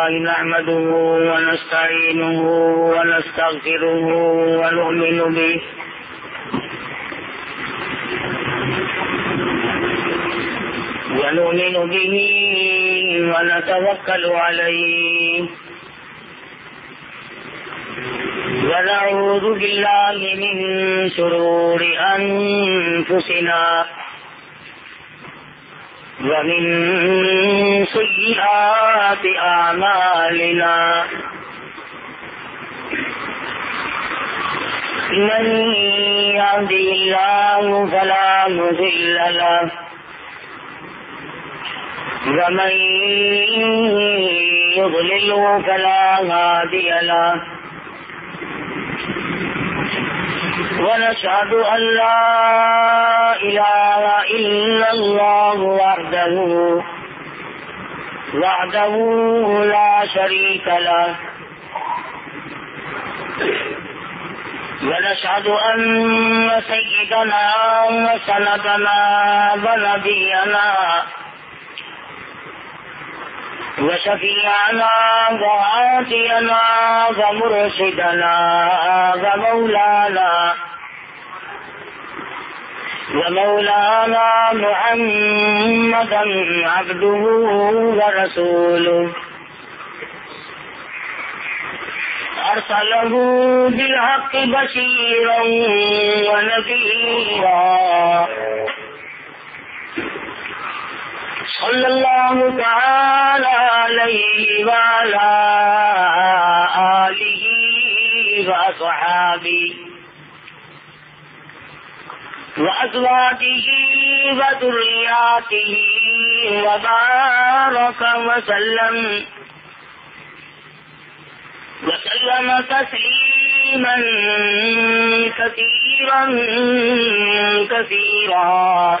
نحمده ونستعينه ونستغفره ونؤمن به. ونؤمن به ونتوكل عليه. ونعوذ بالله من شرور أنفسنا. ومن سيئات أعمالنا من يهدي الله فلا مذل له ومن يضلله فلا هادي له ونشهد أن لا إله إلا الله وحده وحده لا شريك له. ونشهد أن سيدنا وسندنا ونبينا وشفيعنا وعافينا ومرشدنا ومولانا ومولانا محمدا عبده ورسوله أرسله بالحق بشيرا ونذيرا صلى الله تعالى عليه وعلى آله وأصحابه وأزواجه وذرياته وبارك وسلم وسلم تسليما كثيرا كثيرا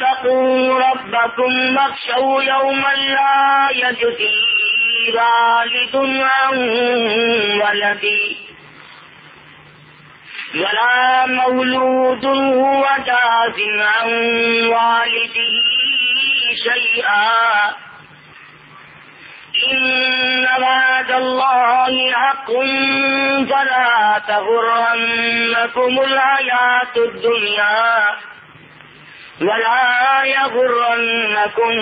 اتقوا ربكم واخشوا يوما لا يجزي والد عن ولده ولا مولود هو جاز عن والده شيئا. إن وعد الله حق فلا تغرنكم الحياة الدنيا. ولا يغرنكم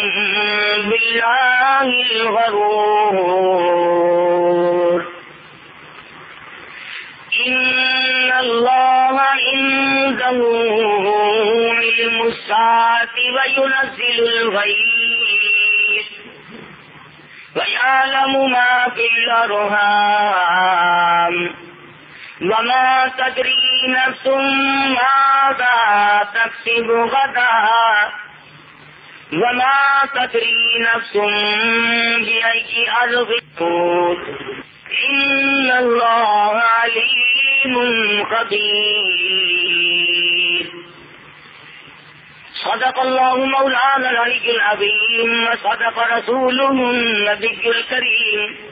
بالله الغرور. إن الله عنده علم الساعة وينزل الغيث ويعلم ما في الأرهام وما تدري نفس ماذا تكسب غدا. وما تدري نفس بأي أرض تموت. إن الله عليم خبير. صدق الله مولانا العلي العظيم وصدق رسوله النبي الكريم.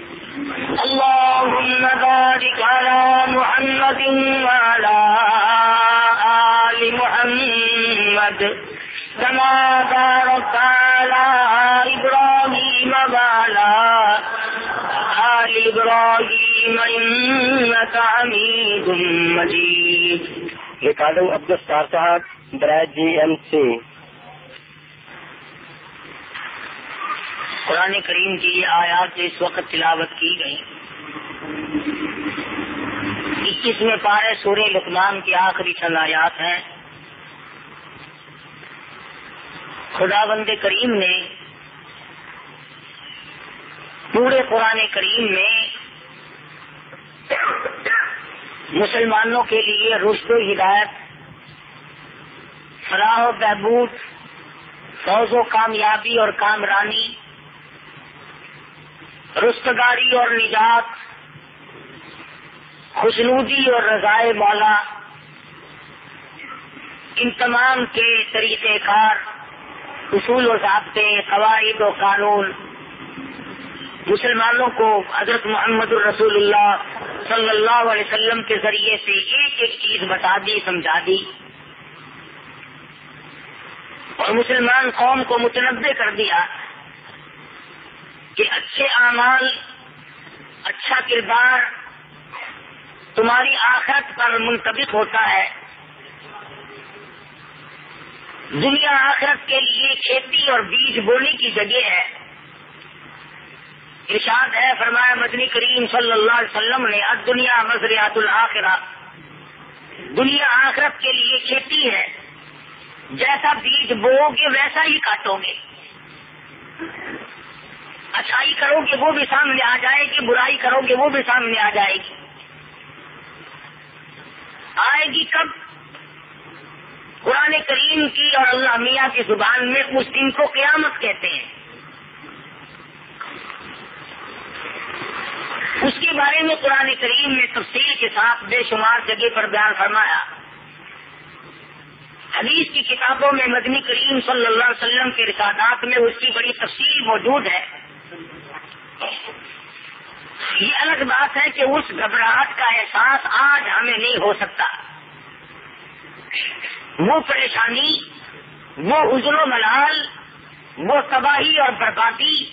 اللهم بارك على محمد وعلى آل محمد كما باركت على إبراهيم وعلى آل إبراهيم إنك حميد مجيد. ریکارڈنگ عبد الستار صاحب، برائے جی ایم سی۔ قرآن کریم کی یہ آیات جو اس وقت تلاوت کی گئی اکیسویں پارے سورہ لکمان کی آخری چند آیات ہیں۔ خدا بند کریم نے پورے قرآن کریم میں مسلمانوں کے لیے رشت و ہدایت، فلاح و بہبود فوج و کامیابی اور کامرانی رستگاری اور نجات خوشنودی اور رضائے مولا، ان تمام کے طریقہ کار، اصول و ضابطے، قواعد و قانون، مسلمانوں کو حضرت محمد الرسول اللہ صلی اللہ علیہ وسلم کے ذریعے سے ایک ایک چیز بتا دی، سمجھا دی۔ اور مسلمان قوم کو متنوع کر دیا۔ کہ اچھے اعمال اچھا کردار تمہاری آخرت پر منتبک ہوتا ہے۔ دنیا آخرت کے لیے کھیتی اور بیج بونے کی جگہ ہے۔ ارشاد ہے، فرمایا مدنی کریم صلی اللہ علیہ وسلم نے دنیا مزریات الآخرہ دنیا آخرت کے لیے کھیتی ہے۔ جیسا بیج بو گے، ویسا ہی کاٹو گے۔ اچھائی کرو گے وہ بھی سامنے آ جائے گی، برائی کرو گے وہ بھی سامنے آ جائے گی۔ آئے گی کب؟ قرآن کریم کی اور اللہ میاں کی زبان میں اس دن کو قیامت کہتے ہیں۔ اس کے بارے میں قرآن کریم نے تفصیل کے ساتھ بے شمار جگہ پر بیان فرمایا۔ حدیث کی کتابوں میں مدنی کریم صلی اللہ علیہ وسلم کے رسادات میں اس کی بڑی تفصیل موجود ہے۔ یہ الگ بات ہے کہ اس گھبراہٹ کا احساس آج ہمیں نہیں ہو سکتا۔ وہ پریشانی، وہ عزل و ملال، وہ تباہی اور بربادی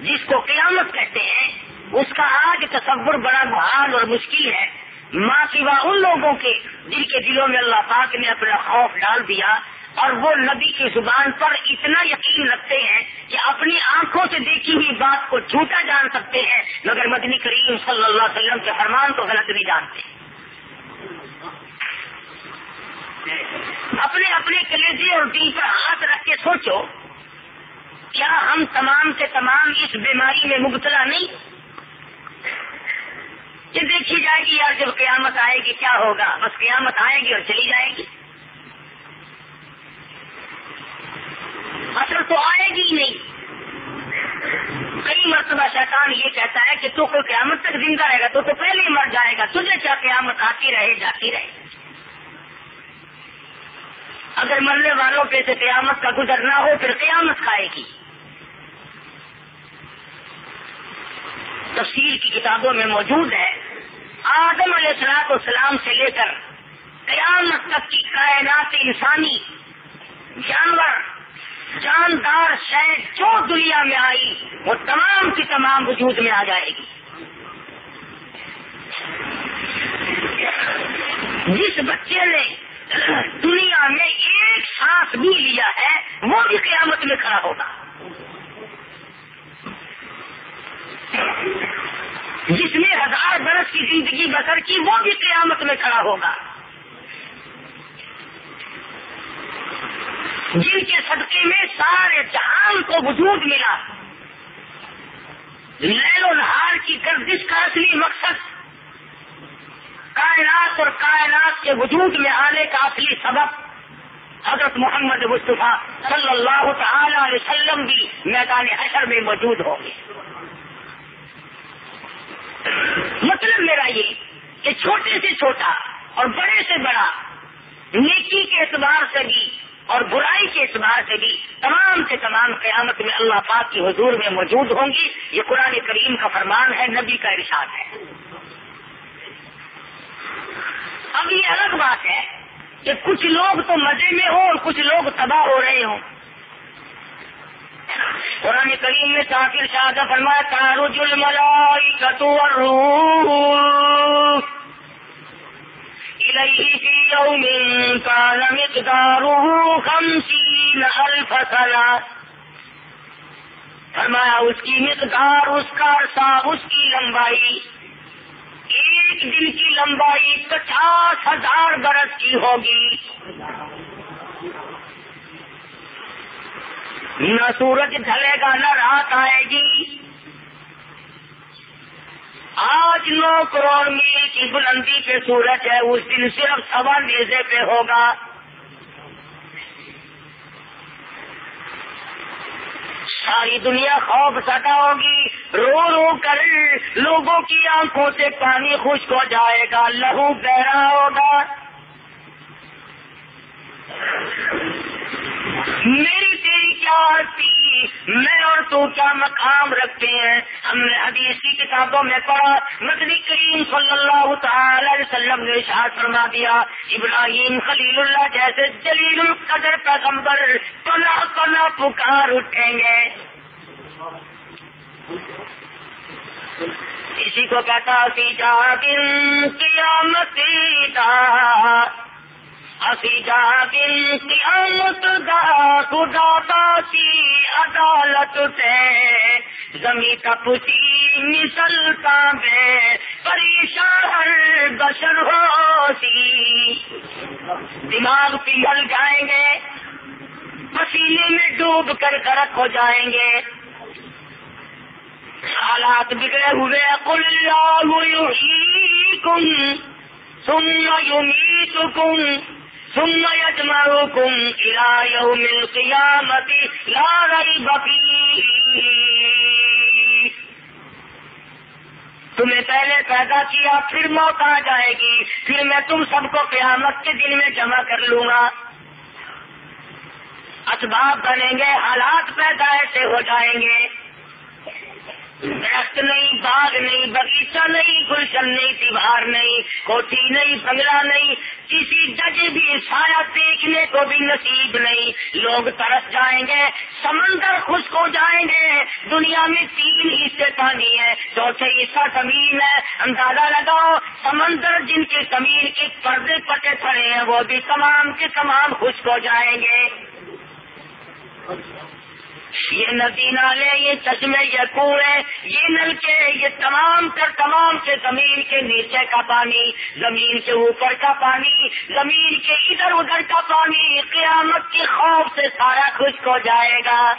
جس کو قیامت کہتے ہیں، اس کا آج تصور بڑا محال اور مشکل ہے۔ ماں سوا ان لوگوں کے جن کے دلوں میں اللہ پاک نے اپنا خوف ڈال دیا اور وہ نبی کی زبان پر اتنا یقین رکھتے ہیں کہ اپنی آنکھوں سے دیکھی ہوئی بات کو جھوٹا جان سکتے ہیں، مگر مدنی کریم صلی اللہ علیہ وسلم کے فرمان کو غلط نہیں جانتے۔ اپنے اپنے کلیجے اور دل پر ہاتھ رکھ کے سوچو، کیا ہم تمام سے تمام اس بیماری میں مبتلا نہیں؟ یہ دیکھی جائے گی یار جب قیامت آئے گی، کیا ہوگا؟ بس قیامت آئے گی اور چلی جائے گی۔ اصل تو آئے گی ہی نہیں۔ کئی مرتبہ شیطان یہ کہتا ہے کہ تو کوئی قیامت تک زندہ رہے گا، تو تو پہلے ہی مر جائے گا، تجھے کیا قیامت آتی رہے، جاتی رہے۔ اگر مرنے والوں پہ سے قیامت کا گزرنا ہو، پھر قیامت کھائے گی۔ تفصیل کی کتابوں میں موجود ہے، آدم علیہ السلاط اسلام سے لے کر قیامت تک کی کائنات انسانی جانور جاندار شہ جو دنیا میں آئی، وہ تمام کی تمام وجود میں آ جائے گی۔ جس بچے نے دنیا میں ایک سانس بھی لیا ہے، وہ بھی قیامت میں کھڑا ہوگا۔ جس نے ہزار برس کی زندگی بسر کی، وہ بھی قیامت میں کھڑا ہوگا۔ جن کے صدقے میں سارے جہان کو وجود ملا۔ لیل و نہار کی گردش کا اصلی مقصد کائنات اور کائنات کے وجود میں آنے کا اصلی سبب حضرت محمد مصطفیٰ صلی اللہ تعالی علیہ وسلم بھی میدان حشر میں موجود ہوں گے۔ مطلب میرا یہ کہ چھوٹے سے چھوٹا اور بڑے سے بڑا نیکی کے اعتبار سے بھی اور برائی کے اعتبار سے بھی تمام سے تمام قیامت میں اللہ پاک کی حضور میں موجود ہوں گی۔ یہ قرآن کریم کا فرمان ہے، نبی کا ارشاد ہے۔ اب یہ الگ بات ہے کہ کچھ لوگ تو مزے میں ہوں اور کچھ لوگ تباہ ہو رہے ہوں۔ قرآن کریم میں تاخیر شاہ فرمایا تارج الملائکۃ والروح إليه في يوم كان مقداره خمسين ألف سنة. فرمایا اس کی مقدار، اس کا عرصہ اس کی لمبائی، ایک دن کی لمبائی پچاس ہزار برس کی ہوگی۔ نہ سورج ڈھلے گا، نہ رات آئے گی۔ آج نو کروڑ میل کی بلندی پہ سورج ہے، اس دن صرف سوا نیزے پہ ہوگا۔ ساری دنیا خوف سدا ہوگی۔ رو رو کر لوگوں کی آنکھوں سے پانی خشک ہو جائے گا۔ لہو بہرا ہوگا۔ میری تیری کیا آرتی کی میں اور تو کیا مقام رکھتے ہیں؟ ہم نے حدیث کی کتابوں میں پڑھا مدنی کریم صلی اللہ تعالی علیہ وسلم نے اشاعت فرما دیا، ابراہیم خلیل اللہ جیسے جلیل القدر پیغمبر پلا پلا پکار اٹھیں گے۔ اسی کو کہتا سی جا دن قیامتی دا جا دل قیامت دا خدا کی عدالت سے۔ زمین کا پسی نسلتا بے پریشان ہر بشر ہو سی دماغ پگھل جائیں گے، پسینے میں ڈوب کر کرک ہو جائیں گے۔ حالات بگڑے ہوئے کل کم سن یمیتکم۔ ثم يجمعكم إلى يوم القيامة لا ريب فيه. تمہیں پہلے پیدا کیا، پھر موت آ جائے گی، پھر میں تم سب کو قیامت کے دن میں جمع کر لوں گا۔ اسباب بنیں گے، حالات پیدا ایسے ہو جائیں گے۔ درخت نہیں، باغ نہیں، باغیچہ نہیں، گلشن نہیں، دیوار نہیں، کوٹھی نہیں، بنگلہ نہیں، کسی جگہ بھی سایہ دیکھنے کو بھی نصیب نہیں۔ لوگ ترس جائیں گے، سمندر خشک ہو جائیں گے۔ دنیا میں تین حصے پانی ہے چوتھے حصہ زمین ہے۔ اندازہ لگاؤ، سمندر جن کے زمین کے پردے پٹے پڑے ہیں، وہ بھی تمام کے تمام خشک ہو جائیں گے۔ یہ ندی نالے یہ چشمے یہ کنویں یہ نلکے یہ تمام کر تمام سے زمین کے نیچے کا پانی، زمین کے اوپر کا پانی، زمین کے ادھر ادھر کا پانی، قیامت کے خوف سے سارا خشک ہو جائے گا۔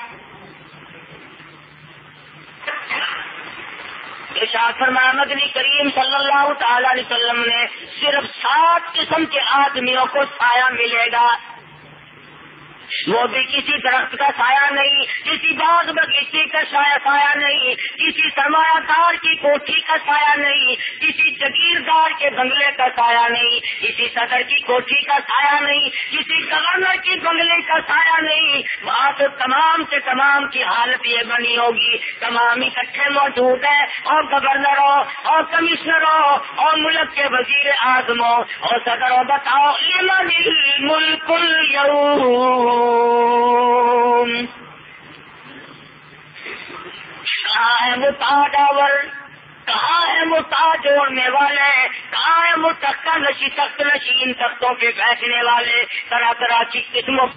فرما، مدنی کریم صلی اللہ تعالی علیہ وسلم نے صرف سات قسم کے آدمیوں کو سایہ ملے گا۔ وہ بھی کسی درخت کا سایہ نہیں، کسی باغ بغیچے کا سایہ سایہ نہیں، کسی سرمایہ دار کی کوٹھی کا سایہ نہیں، کسی جگیردار کے بنگلے کا سایہ نہیں، کسی صدر کی کوٹھی کا سایہ نہیں، کسی گورنر کی بنگلے کا سایہ نہیں۔ وہاں تو تمام سے تمام کی حالت یہ بنی ہوگی، تمام اکٹھے موجود ہیں، اور گورنر ہو اور کمشنر ہو اور ملک کے وزیر اعظم ہو اور صدر ہو بتاؤ ملک کہاں ہے وہ تاجاور، کہاں ہے وہ تاج جوڑنے والے؟ کہاں ہے وہ تختہ نشی تخت نشی ان تختوں پہ بیٹھنے والے؟ طرح طرح کی قسموں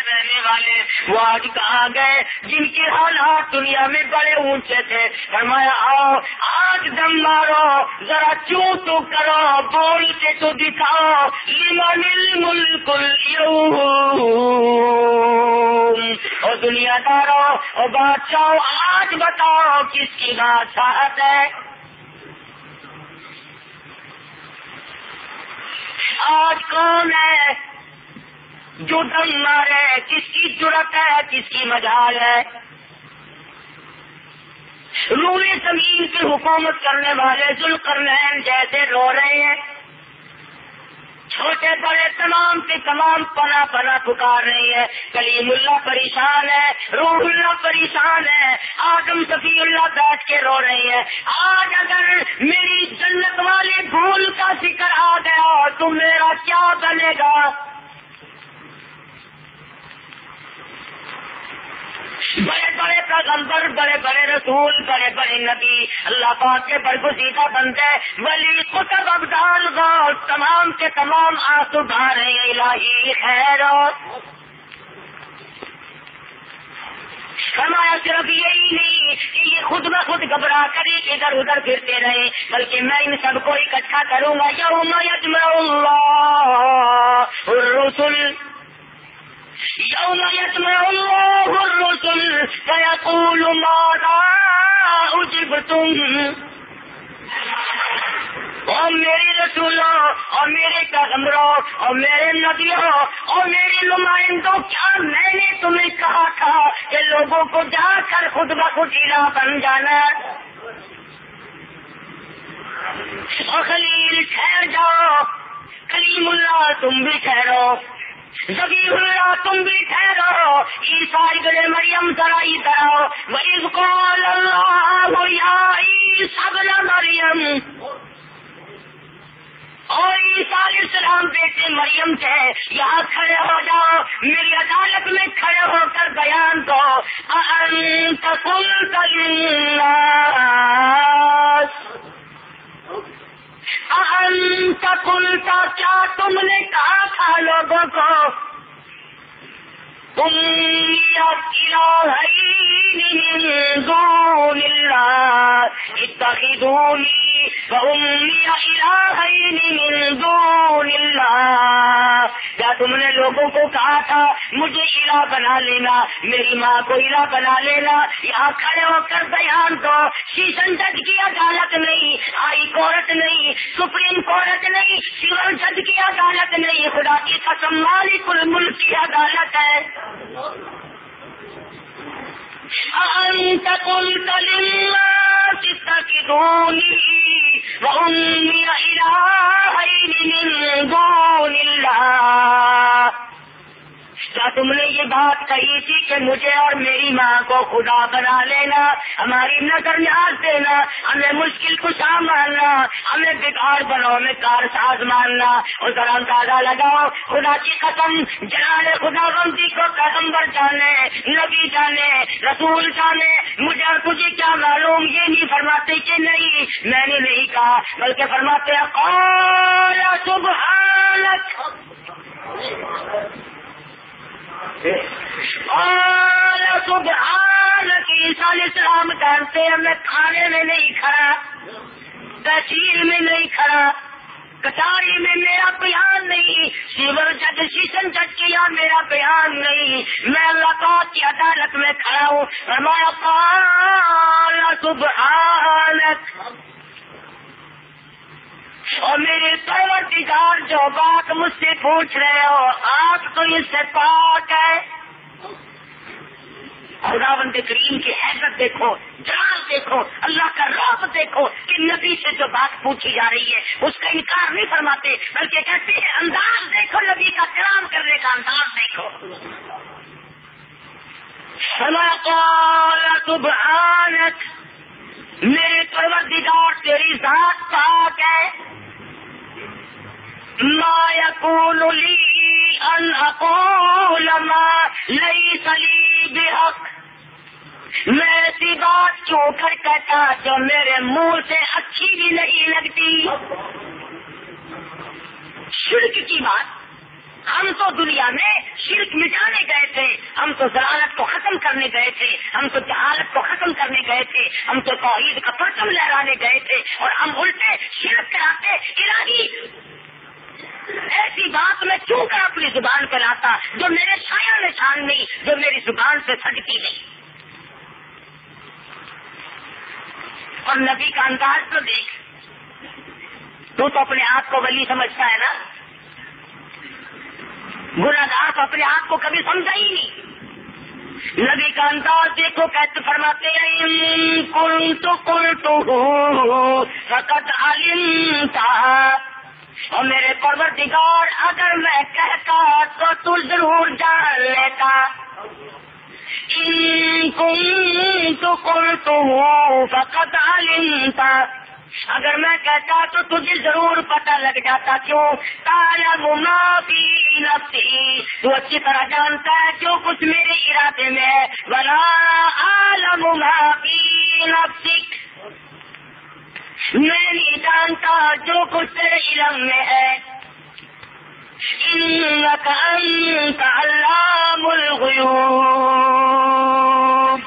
رہنے والے، وہ آج کہاں گئے؟ جن کے حالات دنیا میں بڑے اونچے تھے۔ فرمایا، آؤ، آج دم مارو، ذرا چو تو کرو بول کے تو دکھاؤ ملک اور دنیا دارو اور بادشاہ آج بتاؤ کس کی بادشاہت ہے؟ آج کون ہے؟ جو دم مارے کس کی ضرورت ہے، کس کی مجال ہے۔ روئے زمین کی حکومت کرنے والے ذل کرنین جیسے رو رہے ہیں۔ چھوٹے بڑے تمام کے تمام پنا پنا پکار رہی ہے کلیم اللہ پریشان ہے، روح اللہ پریشان ہے۔ آدم صفی اللہ بیٹھ کے رو رہی ہے آج اگر میری جنت والے بھول کا ذکر آ گیا تو میرا کیا بنے گا؟ بڑے بڑے پیغمبر، بڑے بڑے رسول، بڑے بڑے نبی، اللہ پاک کے برگزیدہ بندے، ولی قطب ابدال غور تمام کے تمام آنسو رہے الہی خیر۔ فرمایا صرف یہی نہیں کہ یہ خود بخود گھبرا کر ادھر ادھر پھرتے رہے، بلکہ میں ان سب کو اکٹھا کروں گا، یوم یجمع اللہ الرسل۔ یوم یجمع اللہ الرسل فیقول ماذا اجبتم اور میری رسولوں اور میرے پیغمبروں اور میرے نبیوں اور میرے نمائندوں، کیا میں نے تمہیں کہا تھا کہ لوگوں کو جا کر خود بخود ہیرا بن جانا اور خلیل ٹھہر جاؤ کلیم اللہ تم بھی ٹھہرو۔ تم بھی ٹھہرو، عیسائی گلے مریم ذرا ہی ذرا وہی اللہ یا مریم۔ اور عیسیٰ علیہ السلام بیٹے مریم تھے یہاں کھڑے ہو جاؤ، میری عدالت میں کھڑے ہو کر بیان دو۔ کلتا کیا تم نے کہا تھا لوگوں کو؟ تم دون اتخذوني کیا تم نے لوگوں کو کہا تھا، مجھے علا بنا لینا، میری ماں کو علا بنا لینا، یہاں کھڑے ہو کر بیان دو شیشن جج کی عدالت نہیں، ہائی کورٹ نہیں، سپریم کورٹ نہیں سول جج کی عدالت نہیں، خدا کی قسم مالک الملک کی عدالت ہے۔ أأنت قلت للناس اتخذوني وأمي إلهين من دون الله. کیا تم نے یہ بات کہی تھی کہ مجھے اور میری ماں کو خدا بنا لینا، ہماری نظر نیاز دینا، ہمیں مشکل کشا ماننا ہمیں بگاڑ بنو ہمیں کار ساز ماننا اور ذرا اندازہ لگاؤ، خدا کی قسم، جلال خدا بندی کو پیغمبر جانے، نبی جانے، رسول جانے، مجھے اور تجھے کیا معلوم؟ یہ نہیں فرماتے کہ نہیں، میں نے نہیں کہا، بلکہ فرماتے سبحانک۔ السلام جانتے ہیں میں کھانے میں نہیں کھڑا تحصیل میں نہیں کھڑا کچاری میں میرا بیان نہیں سیور جج شیشن جج کیا میرا بیان نہیں میں اللہ پاک کی عدالت میں کھڑا ہوں فرمایا پالا سبحانک اور میرے پروردگار جو بات مجھ سے پوچھ رہے ہو، آپ تو اس سے پاک ہے خدا بند کریم کی حیثیت دیکھو، جان دیکھو، اللہ کا راب دیکھو کہ نبی سے جو بات پوچھی جا رہی ہے، اس کا انکار نہیں فرماتے، بلکہ کہتے ہیں، انداز دیکھو، نبی کا کرام کرنے کا انداز دیکھو۔ میرے پروردگار تیری ذات پاک ہے۔ ما يكون لي أن أقول ما ليس لي بحق. میں ایسی بات کیوں کر کہتا جو میرے منہ سے اچھی بھی نہیں لگتی. شرک کی بات، ہم تو دنیا میں شرک مٹانے گئے تھے، ہم تو ضرالت کو ختم کرنے گئے تھے، ہم تو جہالت کو ختم کرنے گئے تھے، ہم تو توحید کا پرچم لہرانے گئے تھے، اور ہم الٹے شرک کراتے الہی ایسی بات میں کیوں کر اپنی زبان پہ لاتا جو میرے شاعر نشان نہیں، جو میری زبان سے سجتی نہیں؟ اور نبی کا انداز تو دیکھ، تو تو اپنے آپ کو ولی سمجھتا ہے نا؟ گناگار تو اپنے آپ کو کبھی سمجھا ہی نہیں۔ نبی کا انداز دیکھو کیسے فرماتے ہیں کل تو کل تو فقط علم تھا اور میرے پروردگار، اگر میں کہتا تو تو ضرور جان لیتا۔ تو فقط علمتا اگر میں کہتا تو تجھے ضرور پتہ لگ جاتا کیوں؟ تالا بھی نفسی۔ تو اچھی طرح جانتا ہے جو کچھ میرے ارادے میں ہے۔ بلا عالم بھی میں نہیں جانتا جو کچھ تیرے علم میں ہے۔ انك انت علام الغیوب۔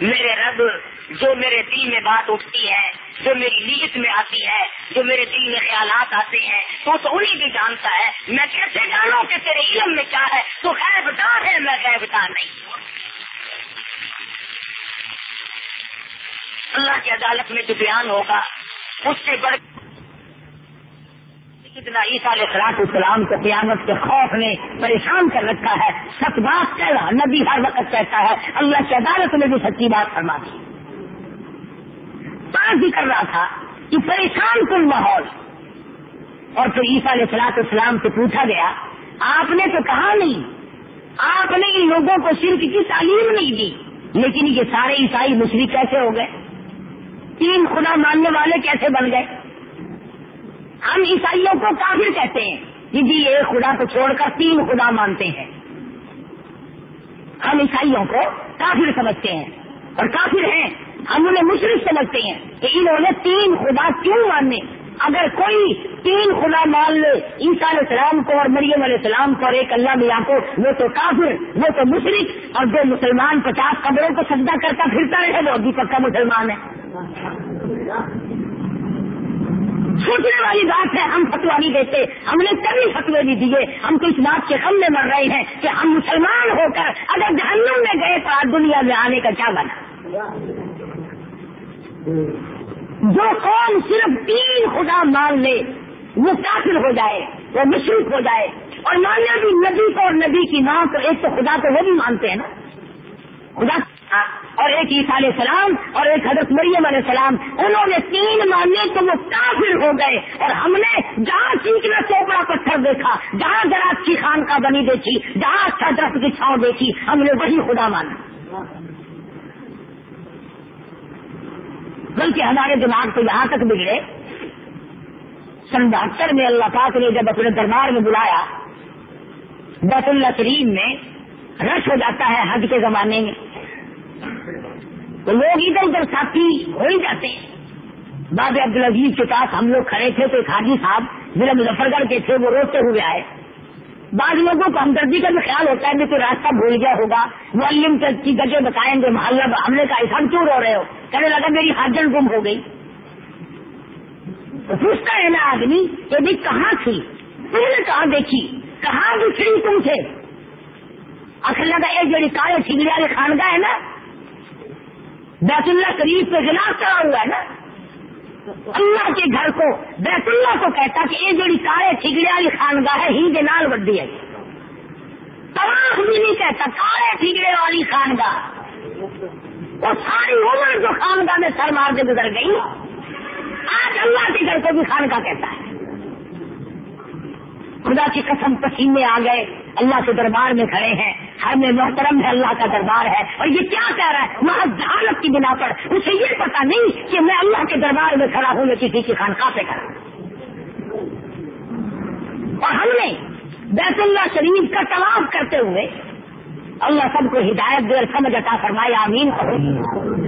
میرے رب، جو میرے دل میں بات اٹھتی ہے، جو میری نیت میں آتی ہے، جو میرے دل میں خیالات آتے ہیں، تو تو انہیں بھی جانتا ہے۔ میں کیسے جانوں کہ تیرے علم میں کیا ہے؟ تو غیب دار ہے، میں غیب دار نہیں اللہ کی عدالت میں جو بیان ہوگا، اس سے بڑھ کتنا عیسیٰ علیہ خلاق السلام کو قیامت کے خوف نے پریشان کر رکھا ہے۔ سچ بات کہہ رہا نبی ہر وقت کہتا ہے، اللہ کی عدالت میں بھی سچی بات فرما دی۔ بات بھی کر رہا تھا کہ پریشان کن ماحول۔ اور پھر عیسیٰ علیہ سلاط اسلام سے پوچھا گیا، آپ نے تو کہا نہیں، آپ نے ان لوگوں کو صرف کی تعلیم نہیں دی، لیکن یہ سارے عیسائی مشرق کیسے ہو گئے؟ تین خدا ماننے والے کیسے بن گئے؟ ہم عیسائیوں کو کافر کہتے ہیں۔ کہ جی ایک خدا کو چھوڑ کر تین خدا مانتے ہیں۔ ہم عیسائیوں کو کافر سمجھتے ہیں۔ اور کافر ہیں، ہم انہیں مشرق سمجھتے ہیں کہ انہوں نے تین خدا کیوں ماننے اگر کوئی تین خدا مان لے، عیسیٰ علیہ السلام کو اور مریم علیہ السلام کو اور ایک اللہ میاں کو، وہ تو کافر، وہ تو مشرق اور جو مسلمان پچاس قبروں کو سجدہ کرتا پھرتا رہے، وہ ابھی پکا مسلمان ہے۔ سوچنے والی بات ہے، ہم فتوا نہیں دیتے، ہم نے کبھی فتوے نہیں دیے۔ ہم تو اس بات کے غم میں مر رہے ہیں کہ ہم مسلمان ہو کر اگر جہنم میں گئے تو آج دنیا میں آنے کا کیا بنا؟ جو قوم صرف تین خدا مان لے، وہ کافر ہو جائے، وہ مشرق ہو جائے۔ اور ماننا بھی نبی کو اور نبی کی ماں کو ایک تو خدا کو وہ بھی مانتے ہیں نا۔ خدا اور ایک عیسیٰ علیہ السلام اور ایک حضرت مریم علیہ السلام، انہوں نے تین مانے تو وہ کافر ہو گئے اور ہم نے جہاں چیخ میں چوپڑا پتھر دیکھا، جہاں درخت کی خان کا بنی دیکھی، جہاں اچھا درخت کی چھاؤں دیکھی، ہم نے وہی خدا مانا۔ بلکہ ہمارے دماغ تو یہاں تک بگڑے۔ سن بہتر میں اللہ پاک نے جب اپنے دربار میں بلایا، بیت اللہ کریم میں رش ہو جاتا ہے حج کے زمانے میں۔ تو لوگ ادھر ادھر ساتھی ہو ہی جاتے ہیں۔ باب عبد العزیز کے پاس ہم لوگ کھڑے تھے تو ایک حاجی صاحب ضلع مظفر گڑھ کے تھے، وہ روتے ہوئے آئے۔ بعض لوگوں کو ہمدردی کا بھی خیال ہوتا ہے کہ کوئی راستہ بھول گیا ہوگا علم کی گجے بتائیں گے، محلہ ہم نے کہا ہم کیوں رو رہے ہو؟ کہنے لگا میری حاجن گم ہو گئی۔ تو پوچھتا ہے نا آدمی کہ بھی کہاں تھی؟ تم نے کہاں دیکھی؟ کہاں بچھڑی تم سے اصل لگا ایک جڑی کالے چھگڑی والے خانگاہ ہے نا بیت اللہ قریب پہ گلاس چڑھا ہوا ہے نا؟ اللہ کے گھر کو، بیت اللہ کو کہتا کہ یہ جڑی کالے ٹھگڑے والی خانگاہ ہے ہی کے نال وڈی ہے تلاش بھی نہیں کہتا کالے ٹھگڑے والی خانگاہ۔ وہ ساری عمر جو خانگاہ میں سر مار کے گزر گئی، آج اللہ کے گھر کو بھی خانگاہ کہتا ہے۔ خدا کی قسم پسینے آ گئے۔ اللہ کے دربار میں کھڑے ہیں۔ ہر میں محترم ہے، اللہ کا دربار ہے۔ اور یہ کیا کہہ رہا ہے؟ وہاں جہالت کی بنا پر۔ اسے یہ پتا نہیں کہ میں اللہ کے دربار میں کھڑا ہوں یا کسی کی خانقاہ پہ کھڑا اور ہم نے بیت اللہ شریف کا طواف کرتے ہوئے اللہ سب کو ہدایت دے سمجھ عطا فرمائے آمین۔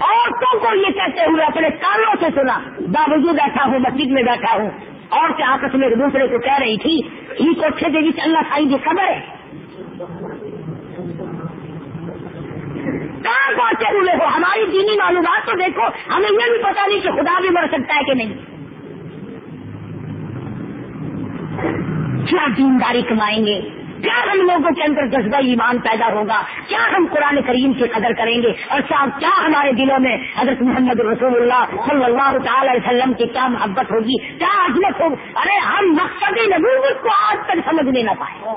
عورتوں کو یہ کہتے ہوئے اپنے کانوں سے سنا، باوجود بیٹھا ہوں، مسجد میں بیٹھا ہوں۔ اور کیا آپس میں ایک دوسرے کو کہہ رہی تھی یہ کوٹھے دے گی اللہ سائی کی خبر ہے۔ کہاں پہنچے ہوئے ہو؟ ہماری دینی معلومات تو دیکھو، ہمیں یہ بھی پتا نہیں کہ خدا بھی مر سکتا ہے کہ نہیں۔ کیا دینداری کمائیں گے؟ کیا ہم لوگوں کے اندر جذبہ ایمان پیدا ہوگا؟ کیا ہم قرآن کریم کی قدر کریں گے؟ اور کیا ہمارے دلوں میں حضرت محمد رسول اللہ صلی اللہ تعالی علیہ وسلم کی کیا محبت ہوگی؟ کیا عظمت ہوگی؟ ارے، ہم مقصد نبوت کو آج تک سمجھنے نہ پائے۔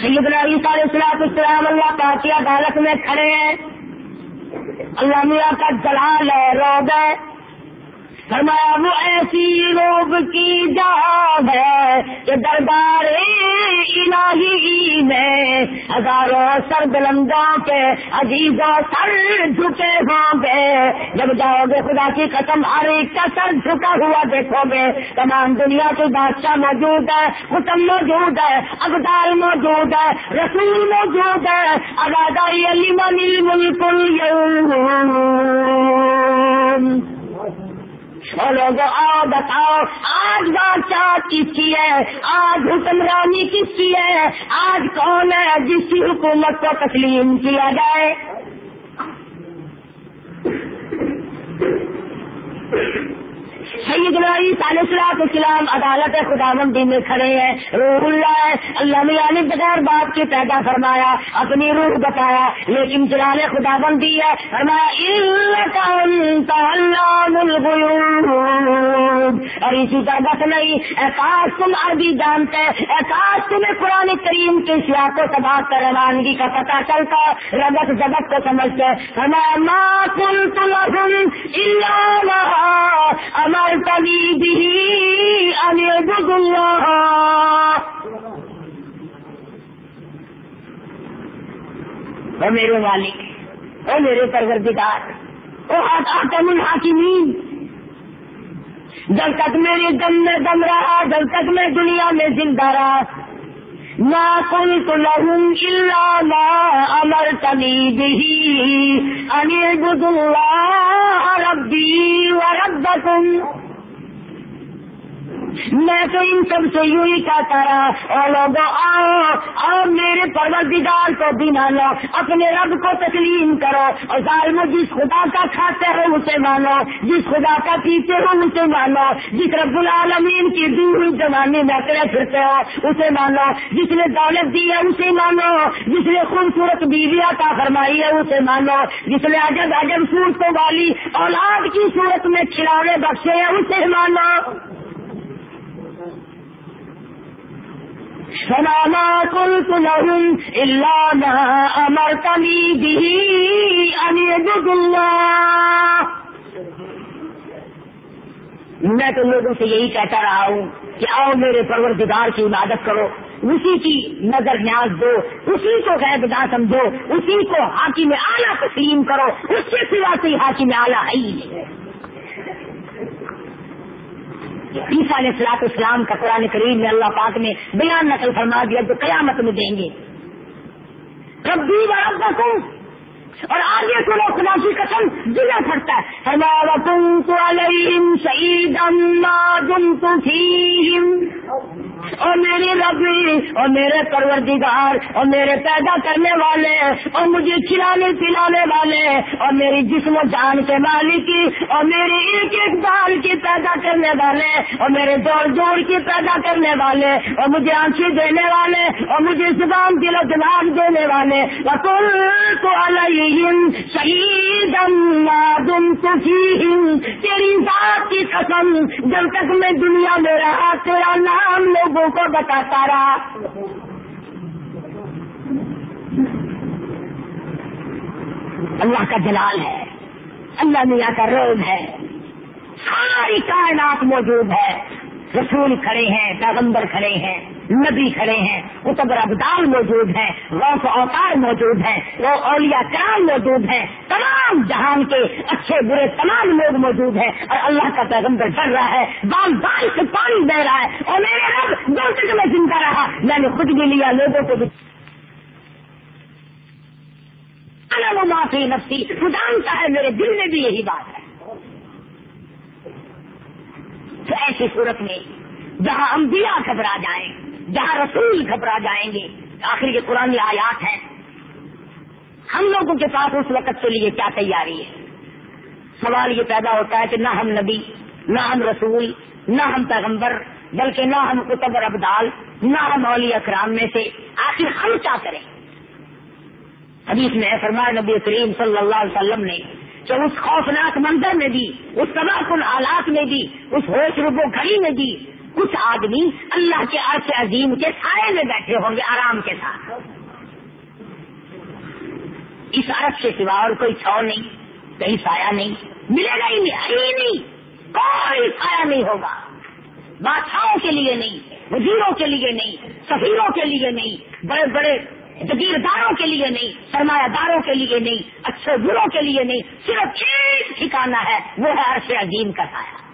سیدنا عیسیٰ علیہ السلام اللہ پاک کی عدالت میں کھڑے ہیں؟ اللہ میاں کا جلال ہے، روب ہے۔ فرمایا وہ ایسی روب کی جاب ہے کہ دربار الہی میں ہزاروں سر بلندوں کے عزیزوں سر جھکے ہوں گے۔ جب جاؤ گے خدا کی قسم، ہر ایک کا سر جھکا ہوا دیکھو گے۔ تمام دنیا کے بادشاہ موجود ہے حکم موجود ہے ابدال موجود ہے رسول موجود ہے ابادائی علی منی چھوڑو گو آؤ بتاؤ آج بادشاہ کس کی ہے؟ آج حکمرانی کس کی ہے؟ آج کون ہے جس کی حکومت کو تسلیم کیا جائے؟ سید علیہ السلام عدالت خدا مندی میں کھڑے ہیں، روح اللہ ہے۔ اللہ نے بغیر باپ کے پیدا فرمایا، اپنی روح بتایا، لیکن جلال خدا بندی ہے اور اسی طرح بس نہیں احساس تم عربی جانتے احساس تمہیں قرآن کریم کے سیاح کو تباہ کر روانگی کا پتہ چلتا ربت جگت کو سمجھتے ہمارا ماں کل تم امر تبھی الله وہ میرے مالک وہ میرے پروردگار وہ آتم الحاکمین جب تک میرے دم میں دم رہا، جب تک میں دنیا میں زندہ رہا ما كنت لهم إلا ما أمرتني به أن انل الله ربي وربكم. میں تو ان سب سے یوں ہی کہتا رہا اور لوگوں آؤ آؤ میرے پروردگار کو بھی مانو اپنے رب کو تسلیم کرو، اور ظالم جس خدا کا کھاتے ہو اسے مانو، جس خدا کا پیتے ہو اسے مانو، جس رب العالمین کی دی ہوئی زمانے میں اکڑے پھرتے ہو اسے مانو، جس نے دولت دی ہے اسے مانو، جس نے خوبصورت بیویا کا فرمائی ہے اسے مانو، جس نے عجب عجب صورتوں والی اولاد کی صورت میں کھلاڑے بخشے ہیں اسے مانو۔ سنانا کل لهم إلا ما أمرتني به أن يعبدوا الله. میں تو لوگوں سے یہی کہتا رہا ہوں کہ آؤ میرے پروردگار کی عبادت کرو، اسی کی نظر نیاز دو، اسی کو غیر نہ سمجھو اسی کو حاکم اعلیٰ تسلیم کرو، اس کے سوا سے حاکم اعلیٰ ہے ہی نہیں۔ عیسیٰ علیہ السلاط اسلام کا قرآن کریم میں اللہ پاک نے بیان نقل فرما دیا جو قیامت میں دیں گے۔ ربی و اور آگے کو لوگ خدا کی قسم دلا پڑتا ہے۔ ہمارا تم تو علیم شہید اما تم تو اور میری ربی اور میرے پروردگار اور میرے پیدا کرنے والے اور مجھے کھلانے پلانے والے اور میری جسم و جان کے مالک اور میری ایک ایک بال کی پیدا کرنے والے اور میرے دوڑ دوڑ کی پیدا کرنے والے اور مجھے آنکھیں دینے والے اور مجھے زبان دل و دماغ دینے والے۔ وکل تو شہید تیری ذات کی قسم جب تک میں دنیا میں رہا تیرا نام لوگوں کو بتاتا رہا۔ اللہ کا جلال ہے۔ اللہ میاں کا روز ہے۔ ساری کائنات موجود ہے۔ رسول کھڑے ہیں، پیغمبر کھڑے ہیں۔ نبی کھڑے ہیں اتبر ابدال موجود ہیں، غوث اوتار موجود ہیں، وہ اولیاء کرام موجود ہیں، تمام جہان کے اچھے برے تمام لوگ موجود ہیں اور اللہ کا پیغمبر ڈر رہا ہے بام بال سے پانی بہ رہا ہے اور میرے رب دو تک میں زندہ رہا۔ میں نے خود بھی لیا، لوگوں کو بھی۔ معافی نفسی خدانتا ہے میرے دل میں بھی یہی بات ہے۔ تو ایسی صورت میں جہاں انبیاء گھبرا جائیں جہاں رسول گھبرا جائیں گے۔ آخر یہ قرآن آیات ہیں۔ ہم لوگوں کے پاس اس وقت کے لیے کیا تیاری ہے؟ سوال یہ پیدا ہوتا ہے کہ نہ ہم نبی، نہ ہم رسول، نہ ہم پیغمبر، بلکہ نہ ہم قطب ابدال نہ ہم اولی اکرام میں سے آخر ہم کیا کریں؟ حدیث میں فرمایا نبی کریم صلی اللہ علیہ وسلم نے کہ اس خوفناک منظر میں بھی، اس تباہ کن حالات میں بھی، اس ہوش ربو گھڑی میں بھی کچھ آدمی اللہ کے عرص عظیم کے سائے میں بیٹھے ہوں گے آرام کے ساتھ۔ اس عرص کے سوا اور کوئی چھو نہیں، کہیں سایہ نہیں، ملے گا ہی نہیں کوئی سایہ نہیں ہوگا۔ بادشاہوں کے لیے نہیں، وزیروں کے لیے نہیں، سفیروں کے لیے نہیں، بڑے بڑے جگیرداروں کے لیے نہیں، سرمایہ داروں کے لیے نہیں، اچھے بروں کے لیے نہیں، صرف ایک ٹھکانا ہے، وہ ہے عرص عظیم کا سایہ۔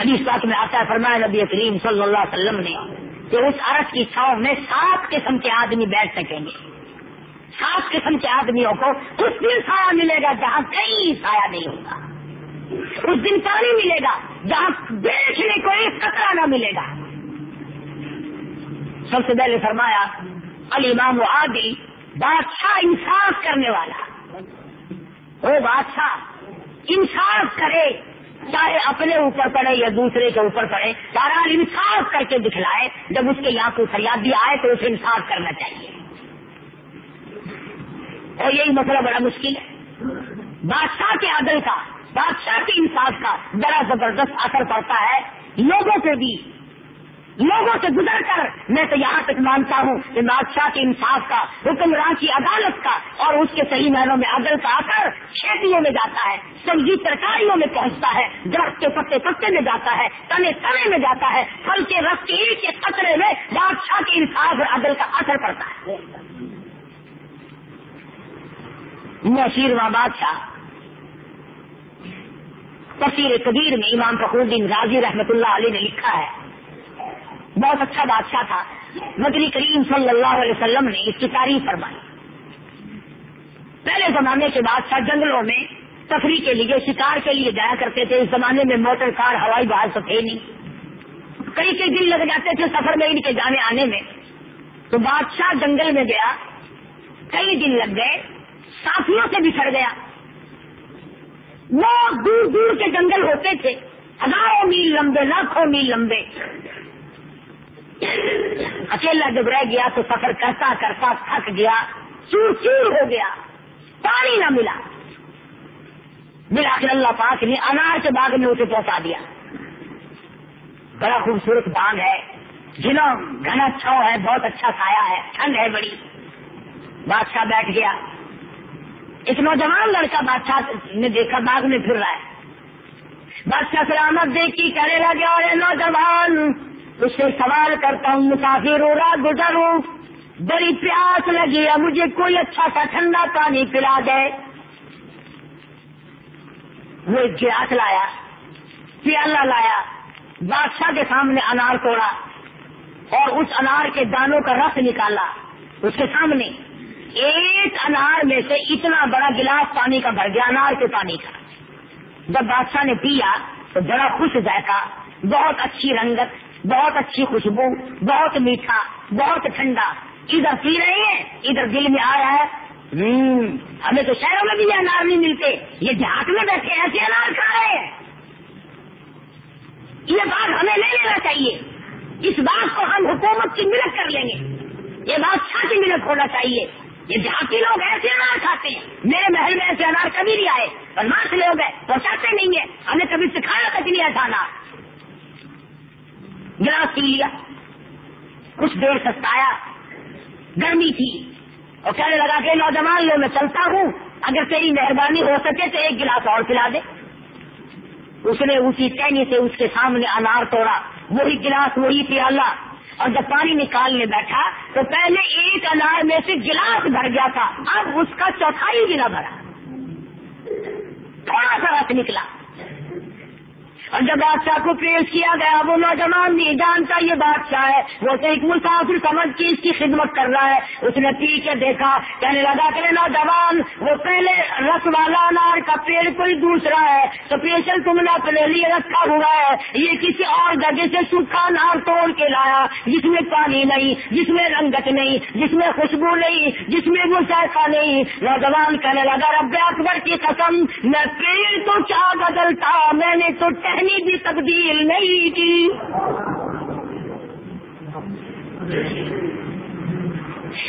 حدیث پاک میں آتا ہے، فرمایا نبی کریم صلی اللہ علیہ وسلم نے کہ اس عرص کی چھاؤں میں سات قسم کے آدمی بیٹھ سکیں گے۔ سات قسم کے آدمیوں کو اس دن سایہ ملے گا جہاں کہیں سایہ نہیں ہوگا اس دن پانی ملے گا جہاں دیکھنے کو ایک خطرہ نہ ملے گا۔ سب سے پہلے فرمایا علی مام آدی بادشاہ انصاف کرنے والا۔ وہ بادشاہ انصاف کرے۔ چاہے اپنے اوپر پڑے یا دوسرے کے اوپر پڑے بہرحال انصاف کر کے دکھلائے، جب اس کے یہاں کوئی فریادی آئے تو اسے انصاف کرنا چاہیے۔ اور یہی مسئلہ بڑا مشکل ہے۔ بادشاہ کے عدل کا، بادشاہ کے انصاف کا بڑا زبردست اثر پڑتا ہے۔ لوگوں کو بھی لوگوں سے گزر کر میں تو یہاں تک مانتا ہوں کہ بادشاہ کے انصاف کا، حکمران کی عدالت کا اور اس کے صحیح معنوں میں عدل کا اثر کھیتیوں میں جاتا ہے سبزی ترکاریوں میں پہنچتا ہے، درخت کے پتے پتے میں جاتا ہے، تنے تنے میں جاتا ہے، پھل کے رس کے ایک خطرے میں بادشاہ کے انصاف اور عدل کا اثر پڑتا ہے۔ نشیر و بادشاہ تفصیل کبیر میں امام فخر الدین غازی رحمت اللہ علیہ نے لکھا ہے۔ بہت اچھا بادشاہ تھا۔ نبی کریم صلی اللہ علیہ وسلم نے اس کی تعریف فرمائی۔ پہلے زمانے کے بادشاہ جنگلوں میں تفریح کے لیے، شکار کے لیے جایا کرتے تھے۔ اس زمانے میں موٹر کار، ہوائی جہاز تو تھے نہیں۔ کئی کئی دن لگ جاتے تھے سفر میں ان کے جانے آنے میں۔ تو بادشاہ جنگل میں گیا۔ کئی دن لگ گئے۔ ساتھیوں سے بچھڑ گیا۔ وہ دور دور کے جنگل ہوتے تھے۔ ہزاروں میل لمبے، لاکھوں میل لمبے۔ اکیلا جب رہ گیا تو سفر کرتا کرتا تھک گیا، چور چور ہو گیا، پانی نہ ملا۔ ملا اللہ پاک نے انار کے باغ میں اسے پہنچا دیا۔ بڑا خوبصورت باغ ہے۔ جنوں گھنا چھو ہے، بہت اچھا سایہ ہے، ٹھنڈ ہے بڑی۔ بادشاہ بیٹھ گیا۔ ایک نوجوان لڑکا بادشاہ نے دیکھا باغ میں پھر رہا ہے۔ بادشاہ سلامت دیکھی کرے لگے اور نوجوان! اس سے سوال کرتا ہوں، مسافر ہو رہا گزروں بڑی پیاس لگی ہے، مجھے کوئی اچھا سا ٹھنڈا پانی پلا دے۔ وہ ایک گلاس لایا، پیالہ لایا، بادشاہ کے سامنے انار توڑا اور اس انار کے دانوں کا رس نکالا۔ اس کے سامنے ایک انار میں سے اتنا بڑا گلاس پانی کا بھر گیا، انار کے پانی کا۔ جب بادشاہ نے پیا تو بڑا خوش ذائقہ، بہت اچھی رنگت بہت اچھی خوشبو، بہت میٹھا، بہت ٹھنڈا۔ ادھر پی رہے ہیں، ادھر دل میں آ رہا ہے ہمیں تو شہروں میں بھی یہ انار نہیں ملتے۔ یہ دیہات میں بیٹھے ایسے انار کھا رہے ہیں۔ یہ بات ہمیں لے لینا چاہیے۔ اس بات کو ہم حکومت کی ملک کر لیں گے۔ یہ بات کی ملک ہونا چاہیے۔ یہ دیہاتی لوگ ایسے انار کھاتے ہیں۔ میرے محل میں ایسے انار کبھی نہیں آئے۔ پر ماس لوگ ہیں، پہنچاتے نہیں ہیں۔ ہمیں کبھی سکھایا تک نہیں ایسا انار گلاس پی لیا۔ کچھ دیر ستایا گرمی تھی۔ اور کہنے لگا کہ نوجوان لو میں چلتا ہوں۔ اگر تیری مہربانی ہو سکے تو ایک گلاس اور پلا دے۔ اس نے اسی ٹہنی سے اس کے سامنے انار توڑا۔ وہی گلاس وہی پیالہ اور جب پانی نکالنے بیٹھا تو پہلے ایک انار میں سے گلاس بھر گیا تھا۔ اب اس کا چوتھائی بھی نہ بھرا۔ تھوڑا سا رس نکلا۔ اور جب بادشاہ کو پیش کیا گیا، وہ نوجوان نہیں، جانتا یہ بادشاہ ہے۔ وہ تو ایک مسافر سمجھ کے اس کی خدمت کر رہا ہے۔ اس نے پی کے دیکھا، کہنے لگا کہ نوجوان، وہ پہلے رس والا انار کا پیڑ کوئی دوسرا ہے۔ تو پیشل تم نے اپنے لیے رکھا ہوا ہے۔ یہ کسی اور جگہ سے سوکھا انار توڑ کے لایا، جس میں پانی نہیں، جس میں رنگت نہیں، جس میں خوشبو نہیں، جس میں وہ ذائقہ نہیں۔ نوجوان کہنے لگا، رب اکبر کی قسم، میں پیڑ تو کیا بدلتا، میں نے تو بھی تبدیل نہیں کی۔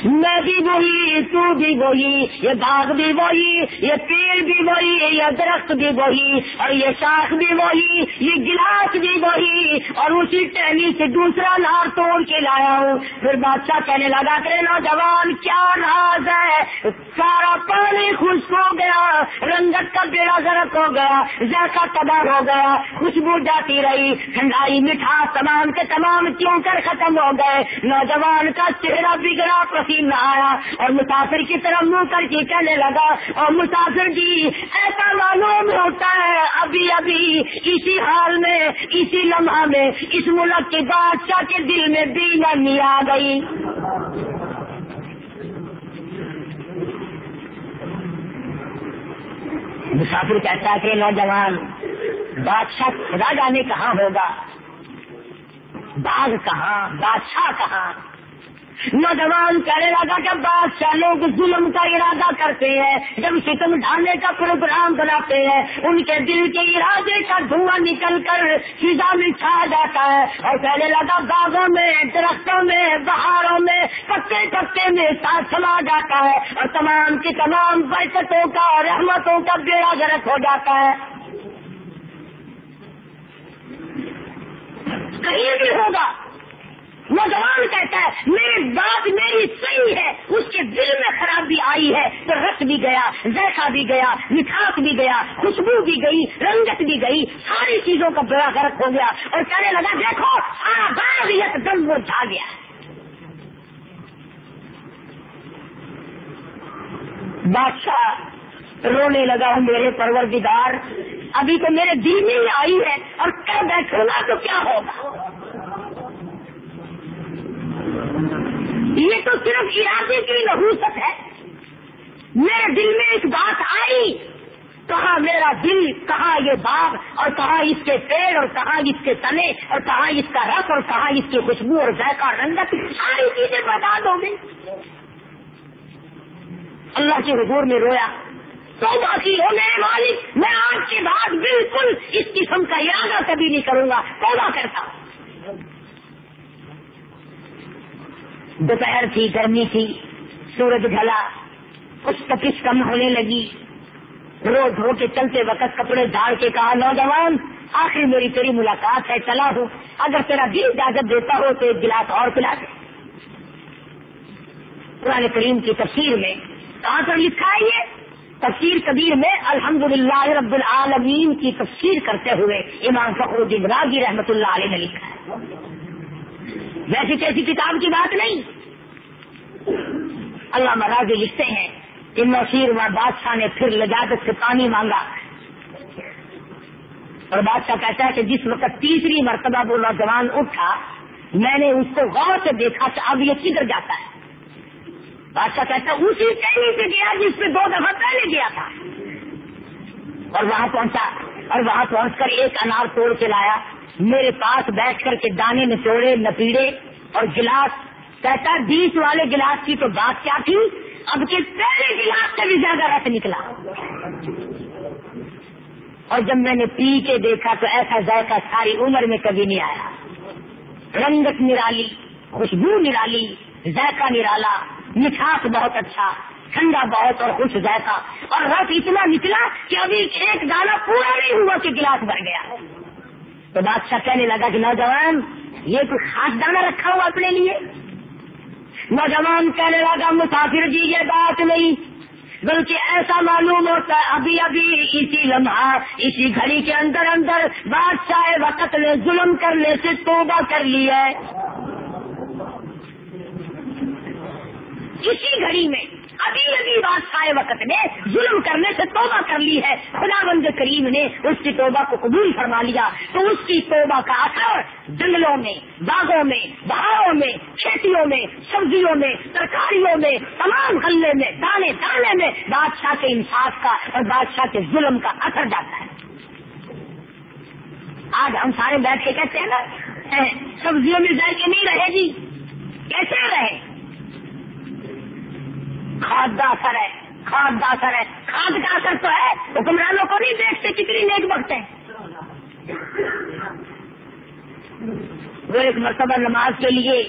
میں بھی وہی، تو بھی وہی، یہ باغ بھی وہی، یہ پیڑ بھی وہی، یہ درخت بھی وہی، اور یہ شاخ بھی وہی، یہ گلاس بھی وہی، اور اسی ٹہنی سے دوسرا نار توڑ کے لایا ہوں۔ پھر بادشاہ کہنے لگا کہ نوجوان، کیا راز ہے؟ سارا پانی خشک ہو گیا، رنگت کا بیڑا گرک ہو گیا ذائقہ تباہ ہو گیا، خوشبو جاتی رہی، ٹھنڈائی مٹھاس تمام کے تمام کیوں کر ختم ہو گئے۔ نوجوان کا چہرہ بگڑا پسینہ آیا اور مسافر کی طرف منہ کر کے کہنے لگا اور مسافر جی ایسا معلوم ہوتا ہے، ابھی ابھی اسی حال میں، اسی لمحہ میں، اس ملک کے بادشاہ کے دل میں بے نرمی آ گئی۔ مسافر کہتا ہے کہ نوجوان، بادشاہ خدا جانے کہاں ہوگا؟ باغ کہاں؟ بادشاہ کہاں؟ نوجوان کہنے لگا کہ بادشاہ لوگ ظلم کا ارادہ کرتے ہیں۔ جب ستم ڈھانے کا پروگرام بناتے ہیں، ان کے دل کے ارادے کا دھواں نکل کر فضا میں چھا جاتا ہے۔ اور کہنے لگا باغوں میں، درختوں میں، بہاروں میں، پتے پتے میں ساتھ سما جاتا ہے۔ اور تمام کی تمام برکتوں کا رحمتوں کا بیڑا گرک ہو جاتا ہے۔ کہیں بھی ہوگا۔ نوجوان کہتا ہے، میری بات میری صحیح ہے، اس کے دل میں خرابی آئی ہے تو رس بھی گیا ذائقہ بھی گیا، مٹھاس بھی گیا، خوشبو بھی گئی، رنگت بھی گئی، ساری چیزوں کا بڑا غرق ہو گیا اور کہنے لگا، دیکھو آباد دم وہ جا گیا. بادشاہ رونے لگا ہوں میرے پروردگار، ابھی تو میرے دل میں ہی آئی ہے اور کر بیٹھوں گا تو کیا ہوگا؟ یہ تو صرف ارادے کی نحوست ہے۔ میرے دل میں ایک بات آئی۔ کہاں میرا دل، کہاں یہ باغ، اور کہاں اس کے پیڑ، اور کہاں اس کے تنے، اور کہاں اس کا رس، اور کہاں اس کی خوشبو اور ذائقہ رنگت۔ ساری چیزیں بتا دو گے اللہ کے حضور میں رویا۔ تو باقی ہو میرے مالک۔ میں آج کے بعد بالکل اس قسم کا ارادہ کبھی نہیں کروں گا۔ توبہ کرتا دوپہر تھی، گرمی تھی، سورج ڈھلا کچھ تپش کم ہونے لگی۔ رو دھو کے چلتے وقت کپڑے ڈال کے کہا، نوجوان، آخر میری تیری ملاقات ہے، چلا ہوں۔ اگر تیرا دل اجازت دیتا ہو تو ایک گلاس اور پلا دے۔ قرآن کریم کی تفسیر میں کہاں پر لکھا ہے یہ؟ تفسیر کبیر میں الحمد للہ رب العالمین کی تفسیر کرتے ہوئے امام فخر الدین راگی رحمت اللہ علیہ نے لکھا ہے۔ ویسی کیسی کتاب کی بات نہیں۔ اللہ مہاراج لکھتے ہیں کہ نصیر و بادشاہ نے پھر لجاجت سے پانی مانگا۔ اور بادشاہ کہتا ہے کہ جس وقت تیسری مرتبہ وہ نوجوان اٹھا، میں نے اس کو غور سے دیکھا کہ اب یہ کدھر جاتا ہے۔ بادشاہ کہتا ہے، اسی کہیں سے گیا جس پہ دو دفعہ پہلے گیا تھا۔ اور وہاں پہنچا، اور وہاں پہنچ کر ایک انار توڑ کے لایا۔ میرے پاس بیٹھ کر کے دانے نچوڑے، نپیڑے اور گلاس، کہتا بیس والے گلاس کی تو بات کیا تھی؟ اب کے پہلے گلاس سے بھی زیادہ رس نکلا۔ اور جب میں نے پی کے دیکھا تو ایسا ذائقہ ساری عمر میں کبھی نہیں آیا۔ رنگت نرالی، خوشبو نرالی، ذائقہ نرالا، مٹھاس بہت اچھا ٹھنڈا بہت اور خوش ذائقہ۔ اور رس اتنا نکلا کہ ابھی ایک دانا پورا نہیں ہوا کہ گلاس بھر گیا۔ تو بادشاہ کہنے لگا کہ نوجوان، یہ کوئی خاص دانا رکھا ہوا اپنے لیے۔ نوجوان کہنے لگا، مسافر جی یہ بات نہیں، بلکہ ایسا معلوم ہوتا ہے، ابھی ابھی اسی لمحہ، اسی گھڑی کے اندر اندر بادشاہ وقت نے ظلم کرنے سے توبہ کر لیا ہے۔ اسی گھڑی میں ابھی ابھی بادشاہ وقت نے ظلم کرنے سے توبہ کر لی ہے۔ خدا بند کریم نے اس کی توبہ کو قبول فرما لیا۔ تو اس کی توبہ کا اثر جنگلوں میں، باغوں میں بہاروں میں، کھیتیوں میں، سبزیوں میں، ترکاریوں میں، تمام غلے میں، دانے دانے میں بادشاہ کے انصاف کا اور بادشاہ کے ظلم کا اثر جاتا ہے۔ آج ہم سارے بیٹھ کے کہتے ہیں نا سبزیوں میں ذائقے نہیں رہے گی کیسے رہے؟ کھاد کا اثر ہے کھاد کا اثر ہے۔ کھاد کا اثر تو ہے، حکمرانوں کو نہیں دیکھتے، کتنی نیک بکتے وہ ایک مرتبہ نماز کے لیے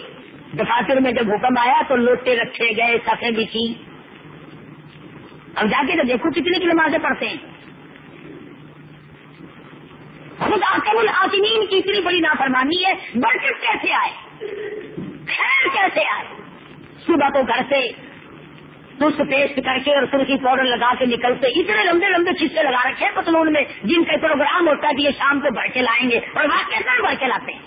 دفاتر میں جب حکم آیا تو لوٹے رکھے گئے سفے بچی اب جا کے تو دیکھو کتنی کی نمازیں پڑھتے ہیں۔ خود آکم العاطمین کی اتنی بڑی نافرمانی ہے برکت کیسے آئے؟ خیر کیسے آئے؟ صبح کو گھر سے دودھ پیسٹ کر کے اور سرخی پاؤڈر لگا کے نکلتے، اتنے لمبے لمبے چیزیں لگا رکھے ہیں پتلون میں، جن کا پروگرام ہوتا ہے کہ یہ شام کو بڑھ کے لائیں گے۔ اور وہاں کیسا بڑھ کے لاتے ہیں؟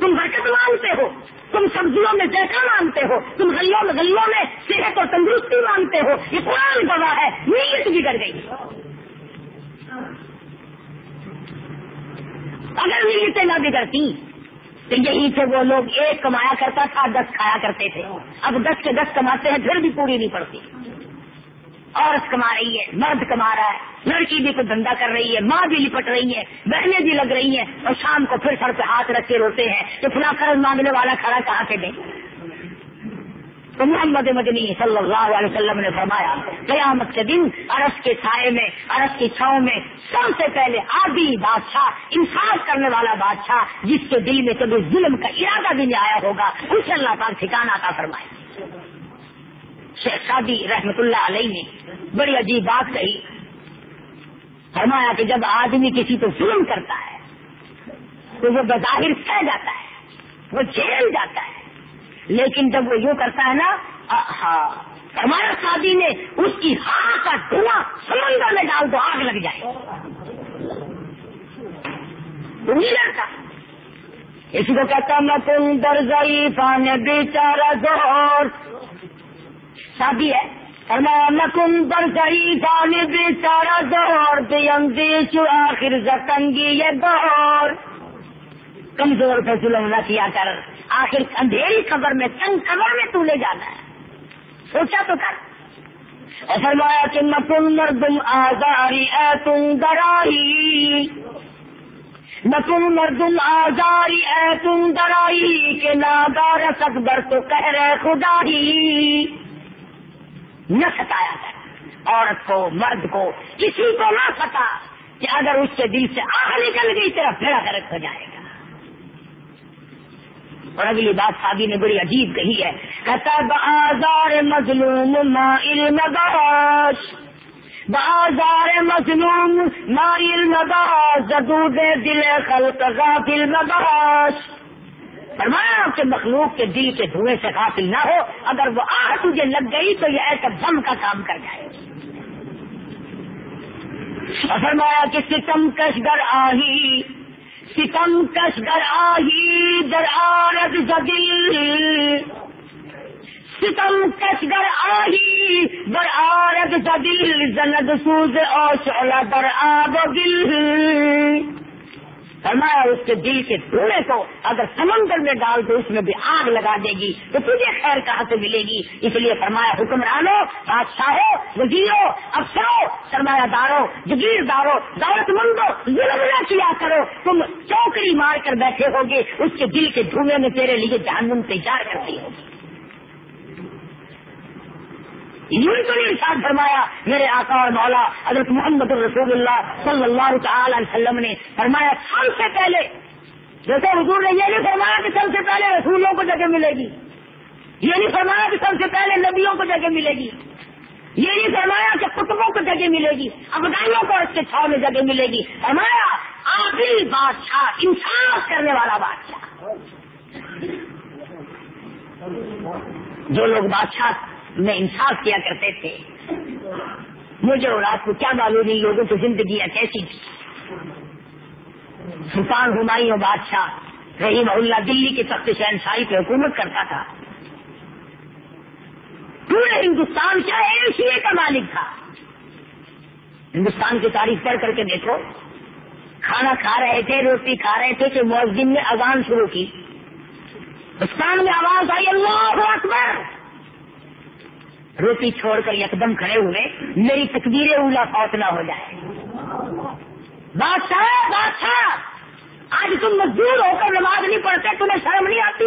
تم برکت مانگتے ہو، تم سبزیوں میں جیسا مانگتے ہو، تم گلیوں میں گلیوں میں صحت اور تندرستی مانگتے ہو۔ یہ قرآن گواہ ہے، نیت بگڑ گئی۔ اگر نیتیں نہ بگڑتی تو یہی سے وہ لوگ، ایک کمایا کرتا تھا، دس کھایا کرتے تھے۔ اب دس کے دس کماتے ہیں، پھر بھی پوری نہیں پڑتی۔ عورت کما رہی ہے، مرد کما رہا ہے، لڑکی بھی کوئی دھندا کر رہی ہے، ماں بھی لپٹ رہی ہے، بہنیں بھی لگ رہی ہیں۔ اور شام کو پھر سر پہ ہاتھ رکھ کے روتے ہیں کہ فلاں قرض مانگنے والا کھڑا کہاں سے دیں تو محمد مدنی صلی اللہ علیہ وسلم نے فرمایا، قیامت کے دن عرس کے سائے میں عرس کی چھاؤں میں سب سے پہلے آدھی بادشاہ، انصاف کرنے والا بادشاہ، جس کے دل میں کبھی ظلم کا ارادہ بھی نہیں آیا ہوگا، اسے اللہ پاک ٹھکانا تھا فرمائے۔ شیخ شادی رحمت اللہ علیہ نے بڑی عجیب بات کہی۔ فرمایا کہ جب آدمی کسی کو ظلم کرتا ہے، تو وہ بظاہر سہ جاتا ہے، وہ جھیل جاتا ہے۔ لیکن جب وہ یوں کرتا ہے نا ہاں ہمارا شادی نے اس کی ہار کا دھواں سمندر میں ڈال دو، آگ لگ جائے۔ نہیں اس کو کہتا میں تم در گئی پانے بیچارا زور شادی ہے۔ نکم در گئی پانے بیچارا زور دے آخر زتنگی یہ دور کمزور پہ ظلم نہ کیا کر۔ آخر اندھیری خبر میں، تنگ خبر میں تو لے جانا ہے۔ سوچا تو کر۔ فرمایا کہ نکم مردم آزاری، اے تم درائی نکم مردم آزاری، اے تم درائی کہ نادار اکبر تو کہہ رہے خدا ہی۔ نہ ستایا کر۔ عورت کو، مرد کو، کسی کو نہ ستا کہ اگر اس کے دل سے آگ نکل گئی، تیرا پھیڑا کرک ہو جائے گا۔ اور اگلی بات شادی نے بڑی عجیب کہی ہے بازار مظلوم مائل مداش بازار مظلوم مائل مداش جدود دل خلق غافل مداش فرمایا آپ کے مخلوق کے دل کے دھوئیں سے غافل نہ ہو، اگر وہ آہ تجھے لگ گئی تو یہ ایسا بم کا کام کر جائے فرمایا کہ ستم کش گر آہی ستم کش در آہی، در آرد زدل ستم کش در آہی، در آرد زدل زند سوز اوشعلا در آب دل فرمایا اس کے دل کے ٹوڑے کو اگر سمندر میں ڈال دو اس میں بھی آگ لگا دے گی، تو تجھے خیر کہاں سے ملے گی؟ اس لیے فرمایا حکمرانوں بادشاہوں وزیروں افسروں سرمایہ داروں جگیرداروں دولت مندوں ظلم نہ کیا کرو؟ تم چوکری مار کر بیٹھے ہوگے، اس کے دل کے دھوئے میں تیرے لیے جہنم تیار کرتی ہوگی یوں تو نہیں ارشاد فرمایا، میرے آقا اور مولا حضرت محمد الرسول اللہ صلی اللہ تعالی علیہ وسلم نے فرمایا، سب سے پہلے، جیسے حضور نے یہ نہیں فرمایا کہ سب سے پہلے رسولوں کو جگہ ملے گی، یہ نہیں فرمایا کہ سب سے پہلے نبیوں کو جگہ ملے گی، یہ نہیں فرمایا کہ کتبوں کو جگہ ملے گی، افغانوں کو اس کے چھاؤ میں جگہ ملے گی، فرمایا، آخری بادشاہ انصاف کرنے والا بادشاہ۔ جو لوگ بادشاہ میں انصاف کیا کرتے تھے۔ مجھے اور آپ کو کیا معلوم نہیں، لوگوں کی زندگی کیسی تھی سلطان ہمایوں بادشاہ رحیم اللہ دلی کے تخت شہنشاہی پہ حکومت کرتا تھا۔ پورے ہندوستان کیا ایشیا کا مالک تھا۔ ہندوستان کی تاریخ پڑھ کر کے دیکھو۔ کھانا کھا رہے تھے، روٹی کھا رہے تھے کہ مؤذن نے اذان شروع کی۔ ہندوستان میں آواز آئی، اللہ اکبر! روٹی چھوڑ کر یکدم کھڑے ہوئے، میری تقدیر اولا فوت نہ ہو جائے۔ بادشاہ بادشاہ! آج تم مزدور ہو کر نماز نہیں پڑھتے، تمہیں شرم نہیں آتی؟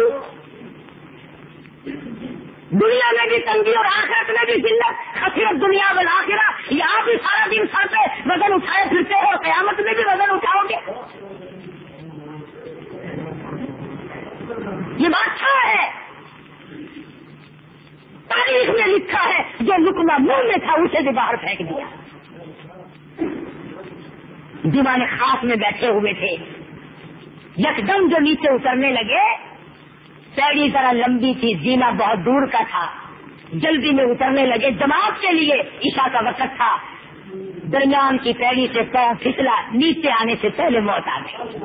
دنیا میں بھی تنگی اور آخرت میں بھی ذلت خصیت دنیا میں آخرا یہ آپ بھی سارا دن سر پہ وزن اٹھائے پھرتے ہو قیامت میں بھی وزن اٹھاؤ گے۔ یہ بادشاہ ہے! تاریخ میں لکھا ہے، جو لکما منہ میں تھا، اسے بھی باہر پھینک دیا۔ دیوانے خاص میں بیٹھے ہوئے تھے۔ یکدم جو نیچے اترنے لگے پیڑی ذرا لمبی تھی زینا بہت دور کا تھا۔ جلدی میں اترنے لگے، جماعت کے لیے عشا کا وقت تھا۔ درمیان کی پیڑی سے پاؤں پھسلا، نیچے آنے سے پہلے موت آ گئی۔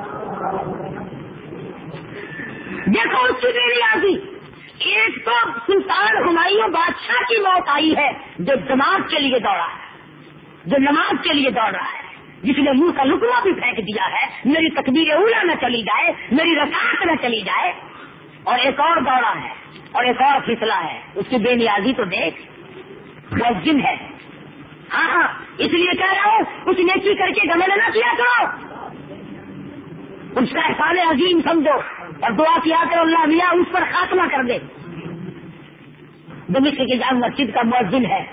دیکھو اس کی دیری آگی ایک تو سلطان ہمایوں بادشاہ کی موت آئی ہے، جو جماعت کے لیے دوڑا ہے۔ جو نماز کے لیے دوڑ رہا ہے۔ جس نے منہ کا لکما بھی پھینک دیا ہے، میری تقبیر اولا نہ چلی جائے، میری رکاط نہ چلی جائے۔ اور ایک اور دوڑا ہے، اور ایک اور پھسلا ہے۔ اس کی بے نیازی تو دیکھ مسجد ہے۔ ہاں ہاں اس لیے کہہ رہا ہوں، کچھ نیچی کر کے گمل نہ کیا کرو۔ اس کا احسان عظیم سمجھو۔ اور دعا کیا کرو اللہ میاں اس پر خاتمہ کر دے۔ دمشق کی جام مسجد کا مؤذن ہے۔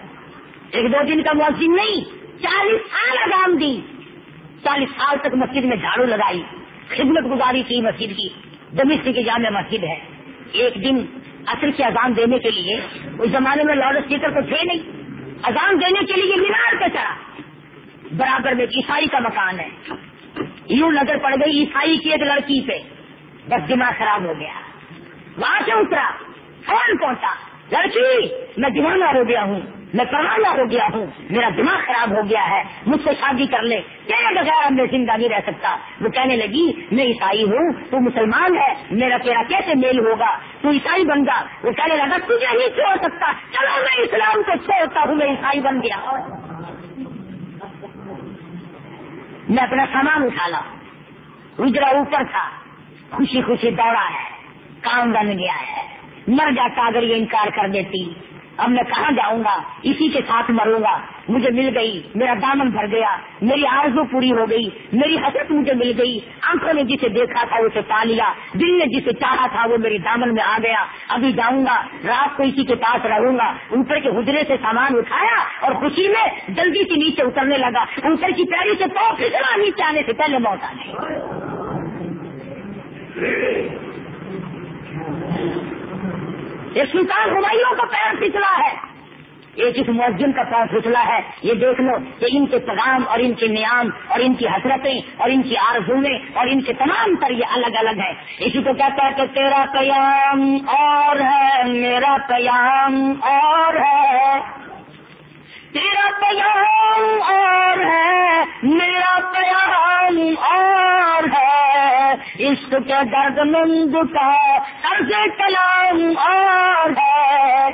ایک دو دن کا مؤذن نہیں، چالیس سال اگام دی۔ چالیس سال تک مسجد میں جھاڑو لگائی، خدمت گزاری کی مسجد کی۔ دمشق کی جامع مسجد ہے، ایک دن اصل کی اذان دینے کے لیے، اس زمانے میں لاؤڈ اسپیکر تو تھے نہیں۔ اذان دینے کے لیے مینار پہ چڑھا۔ برابر میں عیسائی کا مکان ہے۔ یوں نظر پڑ گئی عیسائی کی ایک لڑکی پہ۔ بس دماغ خراب ہو گیا۔ وہاں سے اترا۔ فون پہنچا لڑکی، میں دیوانہ ہو گیا ہوں، میں پرانا ہو گیا ہوں، میرا دماغ خراب ہو گیا ہے، مجھ سے شادی کر لے۔ تیرے بغیر میں زندہ نہیں رہ سکتا۔ وہ کہنے لگی، میں عیسائی ہوں، تو مسلمان ہے، میرا تیرا کیسے میل ہوگا؟ تو عیسائی بن گا۔ وہ کہنے لگا، تجھے نہیں چھوڑ سکتا؟ چلو میں اسلام کو چھوڑتا ہوں، میں عیسائی بن گیا میں اپنا سامان اٹھا لا اجرا اوپر تھا۔ خوشی خوشی دوڑا ہے، کام بن گیا ہے۔ مر جاتا اگر یہ انکار کر دیتی۔ اب میں کہاں جاؤں گا؟ اسی کے ساتھ مروں گا۔ مجھے مل گئی، میرا دامن بھر گیا۔ میری آرزو پوری ہو گئی۔ میری حسرت مجھے مل گئی۔ آنکھوں نے جسے دیکھا تھا اسے پا لیا۔ دل نے جسے چاہا تھا وہ میری دامن میں آ گیا۔ ابھی جاؤں گا، رات کو اسی کے پاس رہوں گا۔ اوپر کے حجرے سے سامان اٹھایا اور خوشی میں جلدی سے نیچے اترنے لگا۔ اوپر کی پیری سے تو پھسلا، نیچے آنے سے پہلے موت آ گئی۔ یہ سلطان ہمایوں کا پیر پھسلا ہے۔ یہ جس مسجد کا پیر پھسلا ہے۔ یہ دیکھ لو کہ ان کے پیغام اور ان کے نیام اور ان کی حسرتیں اور ان کی آرزویں اور ان کے تمام تر یہ الگ الگ ہے اسی کو کہتا ہے کہ تیرا قیام اور ہے، میرا قیام اور ہے۔ تیرا قیام اور ہے، میرا قیام اور ہے۔ عشق کے درد مند کا طرز کلام اور ہے۔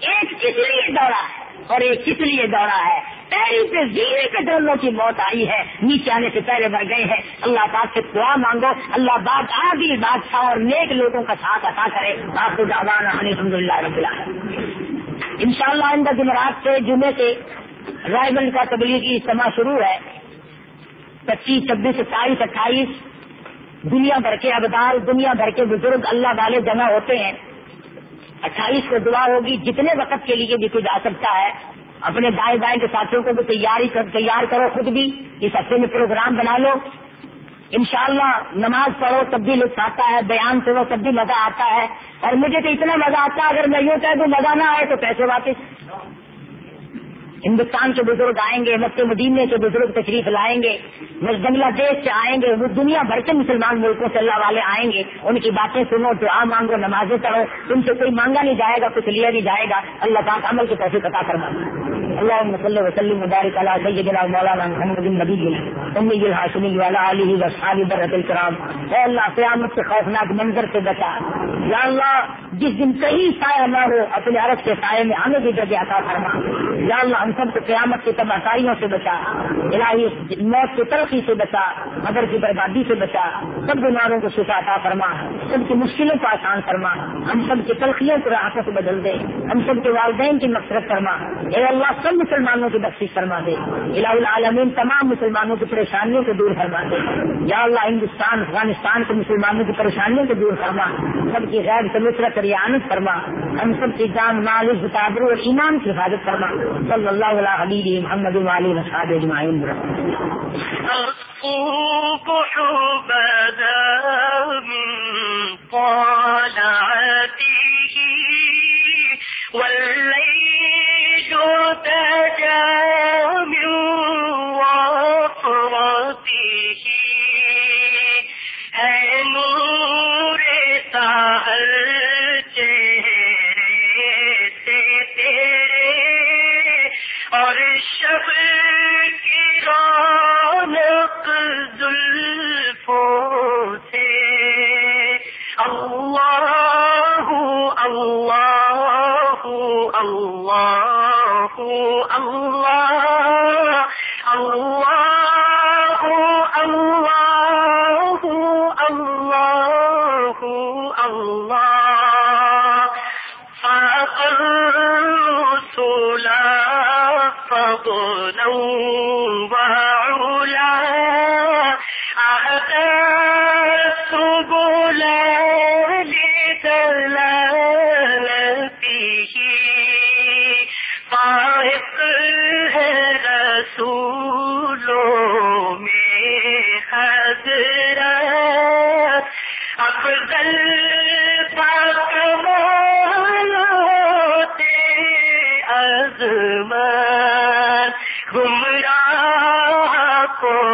ایک کس لیے دوڑا ہے اور ایک کس لیے دوڑا ہے۔ پیری پہ زینے کے ڈرلوں کی موت آئی ہے، نیچے آنے سے پہلے بڑھ گئے ہیں۔ اللہ پاک سے دعا مانگو، اللہ باد عادل بادشاہ اور نیک لوگوں کا ساتھ عطا کرے۔ آپ الحمد للہ رب ان شاء اللہ آئندہ جمعرات سے جمعے سے رائے گنج کا تبلیغی اجتماع شروع ہے۔ پچیس، چھبیس، ستائیس، اٹھائیس، دنیا بھر کے ابدال، دنیا بھر کے بزرگ اللہ والے جمع ہوتے ہیں۔ اٹھائیس کو دعا ہوگی، جتنے وقت کے لیے بھی کوئی جا سکتا ہے، اپنے دائیں بائیں کے ساتھیوں کو بھی تیاری تیار کرو خود بھی، اس ہفتے میں پروگرام بنا لو۔ انشاءاللہ نماز پڑھو تب بھی لطف آتا ہے، بیان سنو تب بھی مزہ آتا ہے۔ اور مجھے تو اتنا مزہ آتا ہے، اگر میں یوں کہہ دوں مزہ نہ آئے تو پیسے واپس۔ ہندوستان کے بزرگ آئیں گے، مکہ مدینے کے بزرگ تشریف لائیں گے بنگلہ دیش سے آئیں گے، وہ دنیا بھر کے مسلمان ملکوں سے اللہ والے آئیں گے۔ ان کی باتیں سنو، دعا مانگو، نمازیں پڑھو۔ تم سے کوئی مانگا نہیں جائے گا، کچھ لیا نہیں جائے گا۔ اللہ پاک عمل کے پیسے پتا کرنا اللہ صلی وسلم مبارک اللہ سیدنا مولانا محمد نبی امی الحاشمی والا علی وصحاب برت الکرام۔ اے اللہ، قیامت سے خوفناک منظر سے بچا۔ یا اللہ، جس دن کہیں سایہ نہ ہو، اپنے عرب کے سائے میں ہمیں بھی جگہ عطا فرما۔ یا اللہ ہم سب کو قیامت کی تباہیوں سے بچا، الہی موت کی ترقی سے بچا مدر کی بربادی سے بچا۔ سب بیماروں کو شفا عطا فرما، سب کی مشکلوں کو آسان فرما۔ ہم سب کی تلخیوں کو راحتوں سے بدل دے۔ ہم سب کے والدین کی مقصد فرما۔ اے اللہ، سب مسلمانوں کی بخش فرما دے۔ الہ العالمین تمام مسلمانوں کی پریشانیوں کو دور فرما دے۔ یا اللہ، ہندوستان، افغانستان کے مسلمانوں کی پریشانیوں کو دور فرما۔ سب کی غیر سمسرت ریانت فرما۔ ہم سب کی جان، مال بتابر اور ایمان کی حفاظت فرما۔ صلی اللہ الله على حبيبه محمد وعلى أصحابه أجمعين. من والليل تجا من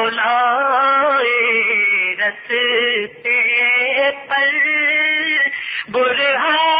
بلائی رستے پر برہان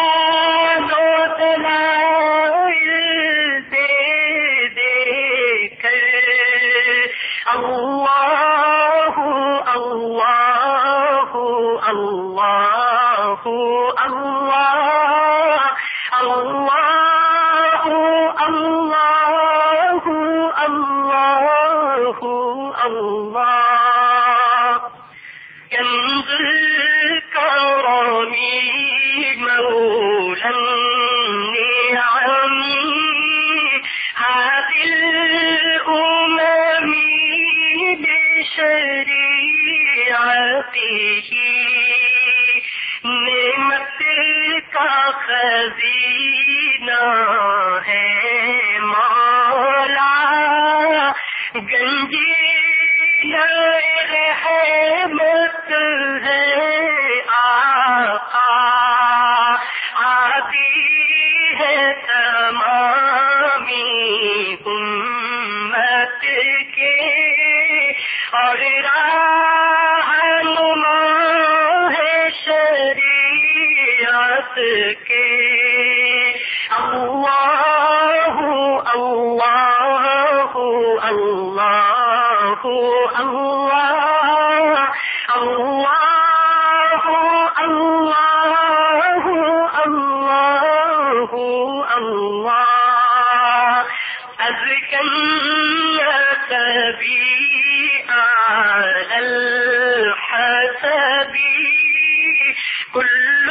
النبي كل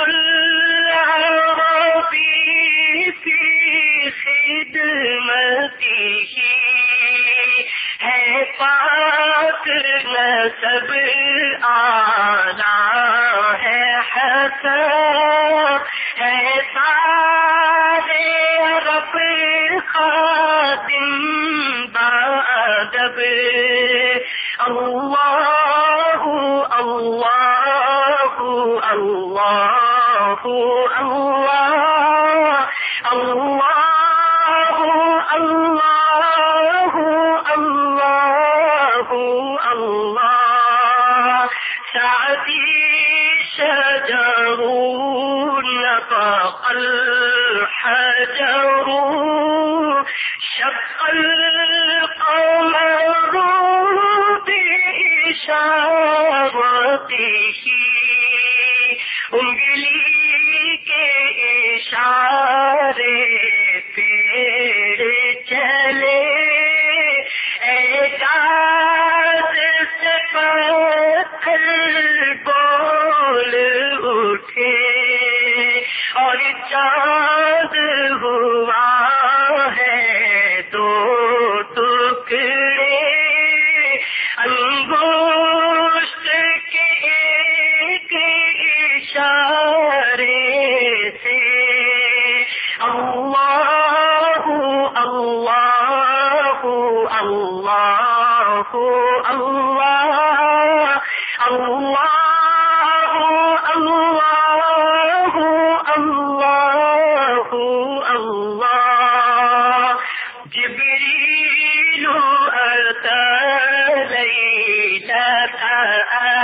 العربي في ہے پاک آنا ہے حسن ہے سارے عرب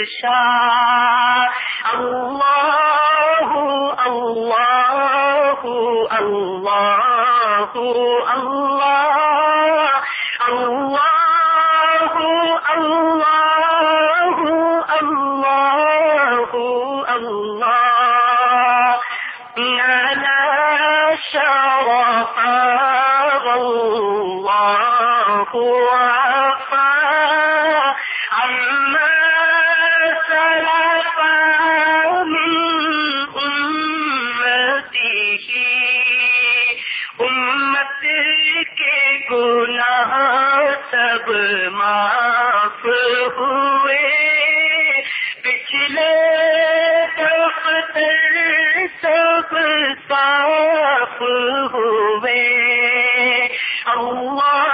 درشا اللہ اللہ اللہ اللہ الله